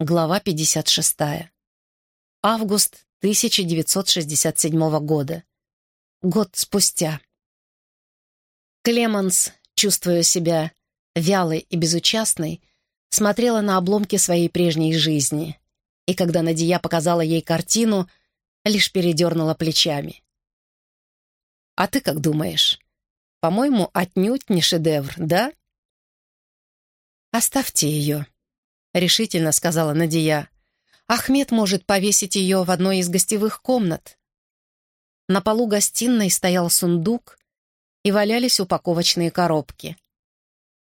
Глава 56. Август 1967 года. Год спустя. Клеманс, чувствуя себя вялой и безучастной, смотрела на обломки своей прежней жизни, и когда Надия показала ей картину, лишь передернула плечами. «А ты как думаешь? По-моему, отнюдь не шедевр, да?» «Оставьте ее», — решительно сказала Надия. «Ахмед может повесить ее в одной из гостевых комнат». На полу гостиной стоял сундук, и валялись упаковочные коробки.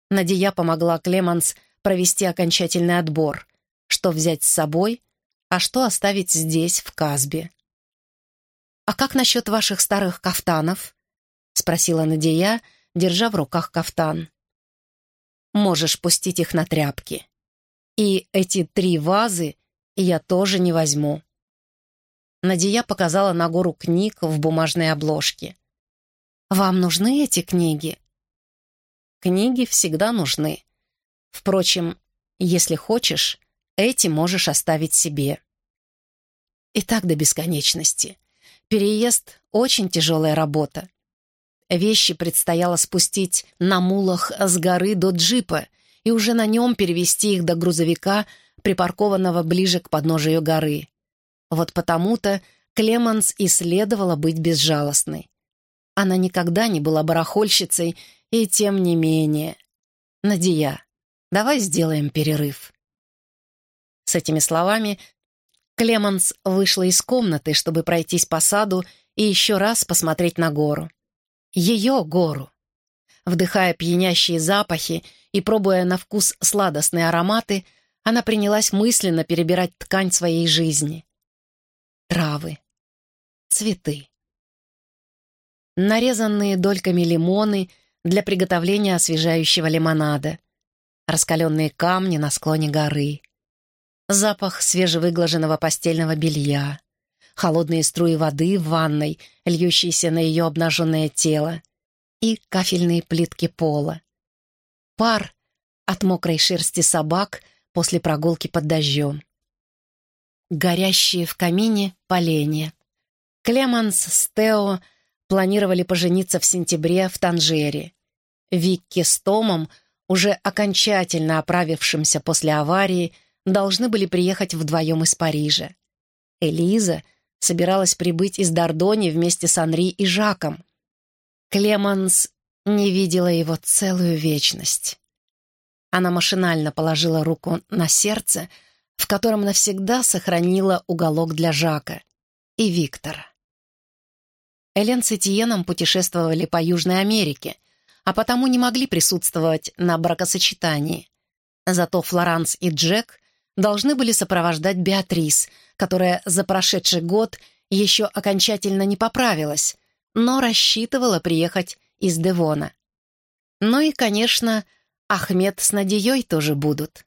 Надия помогла Клеманс провести окончательный отбор, что взять с собой, а что оставить здесь, в Казбе. «А как насчет ваших старых кафтанов?» — спросила Надия, держа в руках кафтан. «Можешь пустить их на тряпки», и эти три вазы я тоже не возьму. Надия показала на гору книг в бумажной обложке. «Вам нужны эти книги?» «Книги всегда нужны. Впрочем, если хочешь, эти можешь оставить себе». И так до бесконечности. Переезд — очень тяжелая работа. Вещи предстояло спустить на мулах с горы до джипа — и уже на нем перевести их до грузовика, припаркованного ближе к подножию горы. Вот потому-то Клеманс и следовало быть безжалостной. Она никогда не была барахольщицей, и тем не менее. «Надия, давай сделаем перерыв». С этими словами Клеманс вышла из комнаты, чтобы пройтись по саду и еще раз посмотреть на гору. Ее гору. Вдыхая пьянящие запахи и пробуя на вкус сладостные ароматы, она принялась мысленно перебирать ткань своей жизни. Травы, цветы. Нарезанные дольками лимоны для приготовления освежающего лимонада, раскаленные камни на склоне горы, запах свежевыглаженного постельного белья, холодные струи воды в ванной, льющиеся на ее обнаженное тело, и кафельные плитки пола. Пар от мокрой шерсти собак после прогулки под дождем. Горящие в камине поленья. Клеманс с Тео планировали пожениться в сентябре в Танжере. Викки с Томом, уже окончательно оправившимся после аварии, должны были приехать вдвоем из Парижа. Элиза собиралась прибыть из Дордони вместе с Анри и Жаком. Клеманс не видела его целую вечность. Она машинально положила руку на сердце, в котором навсегда сохранила уголок для Жака и Виктора. Элен с Этьеном путешествовали по Южной Америке, а потому не могли присутствовать на бракосочетании. Зато Флоранс и Джек должны были сопровождать Беатрис, которая за прошедший год еще окончательно не поправилась, но рассчитывала приехать из Девона. Ну и, конечно, Ахмед с Надеей тоже будут.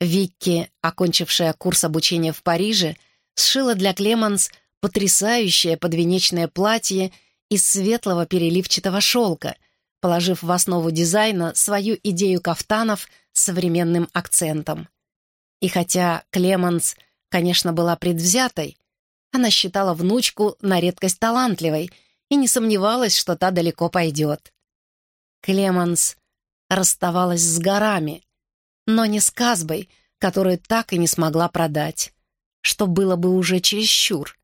Викки, окончившая курс обучения в Париже, сшила для Клеманс потрясающее подвенечное платье из светлого переливчатого шелка, положив в основу дизайна свою идею кафтанов с современным акцентом. И хотя Клеманс, конечно, была предвзятой, она считала внучку на редкость талантливой и не сомневалась, что та далеко пойдет. Клеманс расставалась с горами, но не с Казбой, которую так и не смогла продать, что было бы уже чересчур.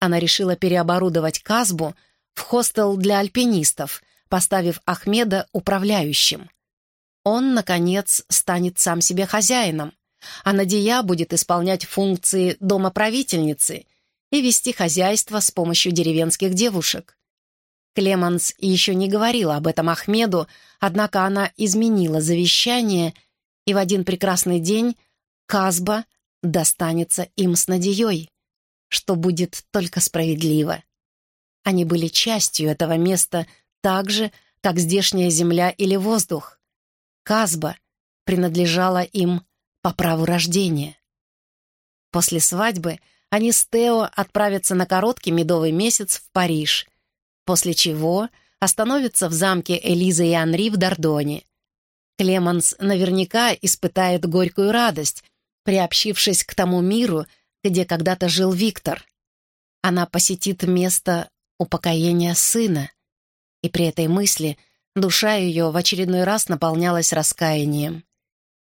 Она решила переоборудовать Казбу в хостел для альпинистов, поставив Ахмеда управляющим. Он, наконец, станет сам себе хозяином, а Надия будет исполнять функции домоправительницы и вести хозяйство с помощью деревенских девушек. Клеманс еще не говорила об этом Ахмеду, однако она изменила завещание, и в один прекрасный день Казба достанется им с Надеей, что будет только справедливо. Они были частью этого места так же, как здешняя земля или воздух. Казба принадлежала им по праву рождения. После свадьбы они с Тео отправятся на короткий медовый месяц в Париж, после чего остановятся в замке Элизы и Анри в Дордоне. Клеманс наверняка испытает горькую радость, приобщившись к тому миру, где когда-то жил Виктор. Она посетит место упокоения сына, и при этой мысли душа ее в очередной раз наполнялась раскаянием.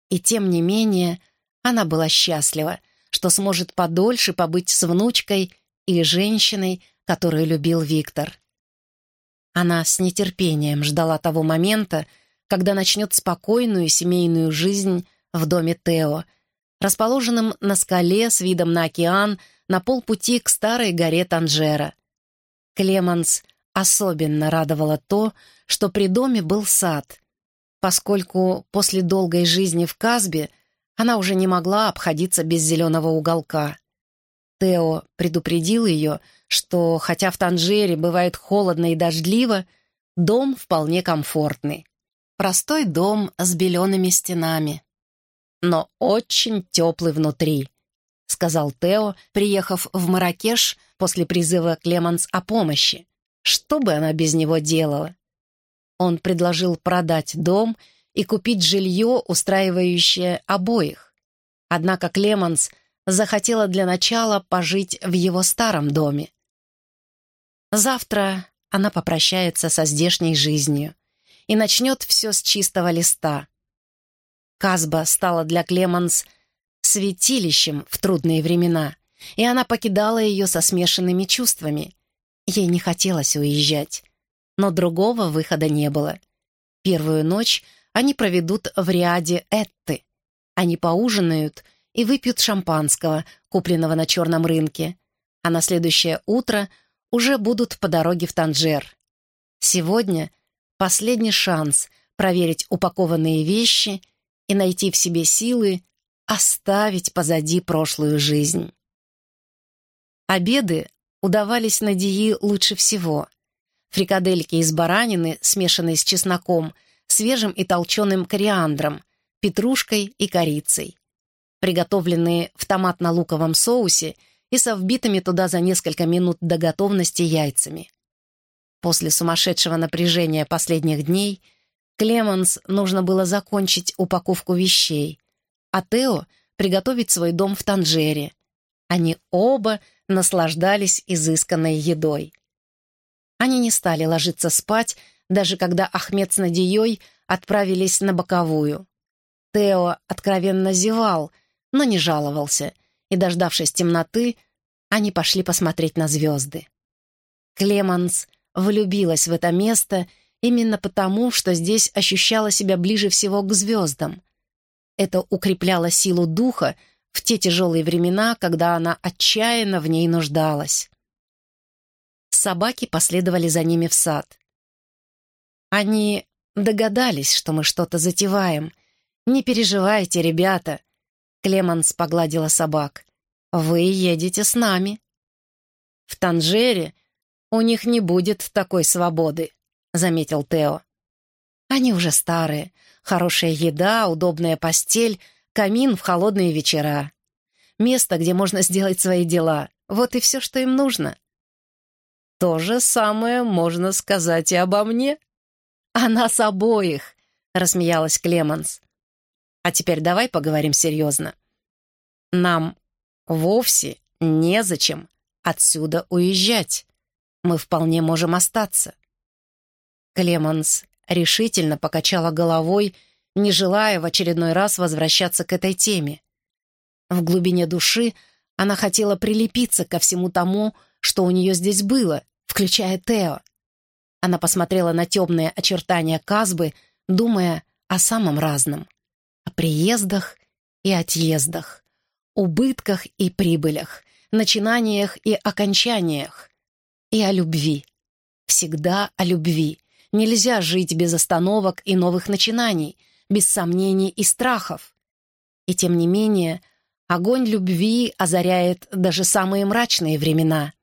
И тем не менее она была счастлива, что сможет подольше побыть с внучкой и женщиной, которую любил Виктор. Она с нетерпением ждала того момента, когда начнет спокойную семейную жизнь в доме Тео, расположенном на скале с видом на океан на полпути к старой горе Танжера. Клеманс особенно радовало то, что при доме был сад, поскольку после долгой жизни в Казбе она уже не могла обходиться без зеленого уголка. Тео предупредил ее, что, хотя в Танжере бывает холодно и дождливо, дом вполне комфортный. Простой дом с белеными стенами, но очень теплый внутри, сказал Тео, приехав в Маракеш после призыва Клеманс о помощи. Что бы она без него делала? Он предложил продать дом и купить жилье, устраивающее обоих. Однако Клеманс захотела для начала пожить в его старом доме. Завтра она попрощается со здешней жизнью и начнет все с чистого листа. Казба стала для Клеманс святилищем в трудные времена, и она покидала ее со смешанными чувствами. Ей не хотелось уезжать, но другого выхода не было. Первую ночь они проведут в Риаде Этты. Они поужинают и выпьют шампанского, купленного на черном рынке, а на следующее утро уже будут по дороге в Танжер. Сегодня последний шанс проверить упакованные вещи и найти в себе силы оставить позади прошлую жизнь. Обеды удавались Надии лучше всего. Фрикадельки из баранины, смешанные с чесноком, свежим и толченым кориандром, петрушкой и корицей. Приготовленные в томатно-луковом соусе и со вбитыми туда за несколько минут до готовности яйцами. После сумасшедшего напряжения последних дней Клеманс нужно было закончить упаковку вещей, а Тео приготовить свой дом в Танжере. Они оба наслаждались изысканной едой. Они не стали ложиться спать, даже когда Ахмед с Надеей отправились на боковую. Тео откровенно зевал, но не жаловался, и, дождавшись темноты, они пошли посмотреть на звезды. Клеманс влюбилась в это место именно потому, что здесь ощущала себя ближе всего к звездам. Это укрепляло силу духа в те тяжелые времена, когда она отчаянно в ней нуждалась. Собаки последовали за ними в сад. Они догадались, что мы что-то затеваем. Не переживайте, ребята. Клеманс погладила собак. Вы едете с нами. В Танжере у них не будет такой свободы, заметил Тео. Они уже старые. Хорошая еда, удобная постель, камин в холодные вечера. Место, где можно сделать свои дела. Вот и все, что им нужно. То же самое можно сказать и обо мне. «О нас обоих!» — рассмеялась Клеманс. «А теперь давай поговорим серьезно. Нам вовсе незачем отсюда уезжать. Мы вполне можем остаться». Клеманс решительно покачала головой, не желая в очередной раз возвращаться к этой теме. В глубине души она хотела прилепиться ко всему тому, что у нее здесь было, включая Тео. Она посмотрела на темные очертания Казбы, думая о самом разном. О приездах и отъездах, убытках и прибылях, начинаниях и окончаниях. И о любви. Всегда о любви. Нельзя жить без остановок и новых начинаний, без сомнений и страхов. И тем не менее, огонь любви озаряет даже самые мрачные времена.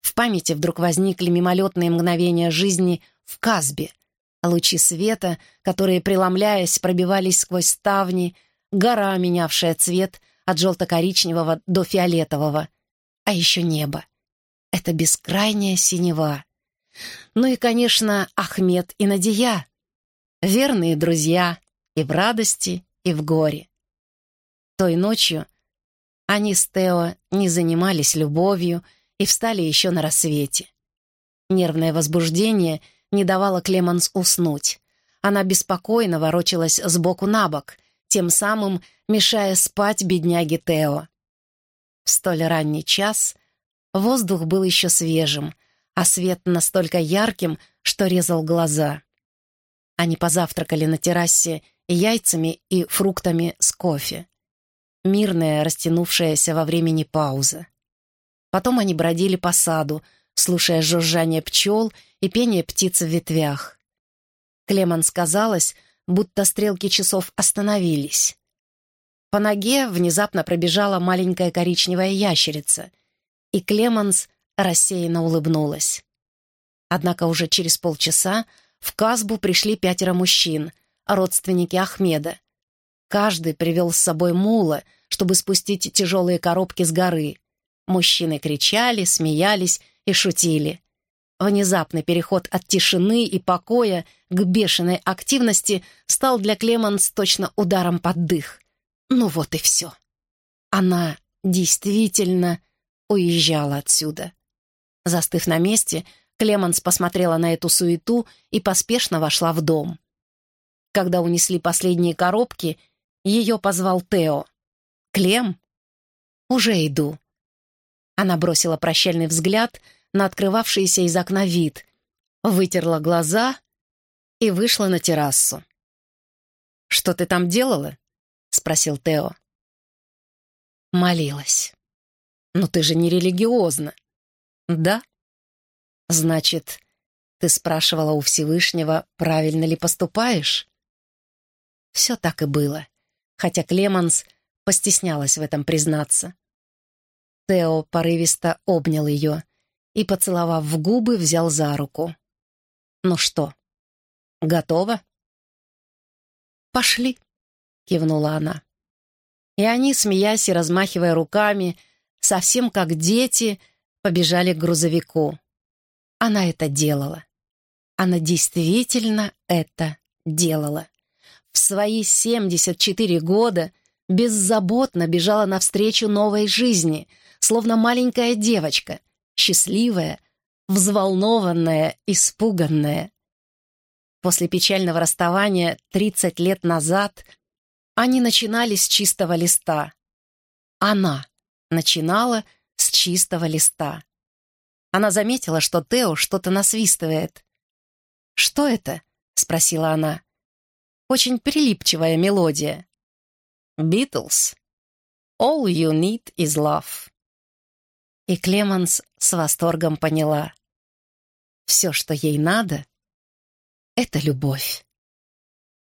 В памяти вдруг возникли мимолетные мгновения жизни в Казбе. Лучи света, которые, преломляясь, пробивались сквозь ставни, гора, менявшая цвет от желто-коричневого до фиолетового. А еще небо. Это бескрайняя синева. Ну и, конечно, Ахмед и Надия. Верные друзья и в радости, и в горе. Той ночью они с Тео не занимались любовью и встали еще на рассвете. Нервное возбуждение не давало Клеманс уснуть. Она беспокойно ворочалась сбоку на бок, тем самым мешая спать бедняге Тео. В столь ранний час воздух был еще свежим, а свет настолько ярким, что резал глаза. Они позавтракали на террасе яйцами и фруктами с кофе. Мирная, растянувшаяся во времени пауза. Потом они бродили по саду, слушая жужжание пчел и пение птиц в ветвях. Клеман сказалось, будто стрелки часов остановились. По ноге внезапно пробежала маленькая коричневая ящерица, и Клеманс рассеянно улыбнулась. Однако уже через полчаса в Казбу пришли пятеро мужчин, родственники Ахмеда. Каждый привел с собой мула, чтобы спустить тяжелые коробки с горы. Мужчины кричали, смеялись и шутили. Внезапный переход от тишины и покоя к бешеной активности стал для Клеманс точно ударом под дых. Ну вот и все. Она действительно уезжала отсюда. Застыв на месте, Клеманс посмотрела на эту суету и поспешно вошла в дом. Когда унесли последние коробки, ее позвал Тео. «Клем?» «Уже иду». Она бросила прощальный взгляд на открывавшийся из окна вид, вытерла глаза и вышла на террасу. «Что ты там делала?» — спросил Тео. Молилась. «Но ты же не религиозна». «Да?» «Значит, ты спрашивала у Всевышнего, правильно ли поступаешь?» Все так и было, хотя Клеманс постеснялась в этом признаться. Тео порывисто обнял ее и, поцеловав в губы, взял за руку. «Ну что, готова?» «Пошли», — кивнула она. И они, смеясь и размахивая руками, совсем как дети, побежали к грузовику. Она это делала. Она действительно это делала в свои 74 года беззаботно бежала навстречу новой жизни, словно маленькая девочка, счастливая, взволнованная, испуганная. После печального расставания 30 лет назад они начинали с чистого листа. Она начинала с чистого листа. Она заметила, что Тео что-то насвистывает. «Что это?» — спросила она. Очень прилипчивая мелодия. «Битлз. All you need is love». И Клеманс с восторгом поняла. Все, что ей надо, — это любовь.